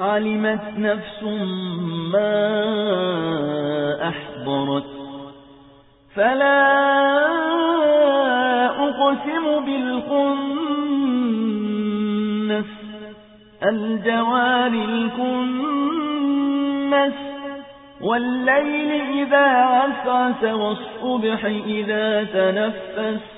علمت نفس ما أحضرت. فلا أقسم بالخنس. الجوار الكنس. والليل إذا عسعس والصبح إذا تنفس.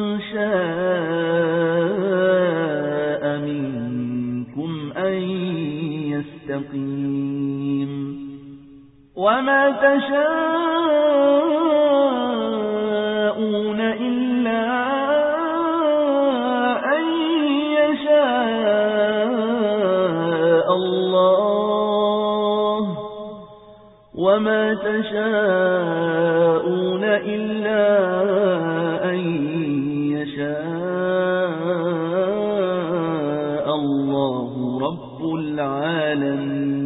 شاء منكم أن يستقيم وما الله وما تشاءون إلا أن رب العالمين.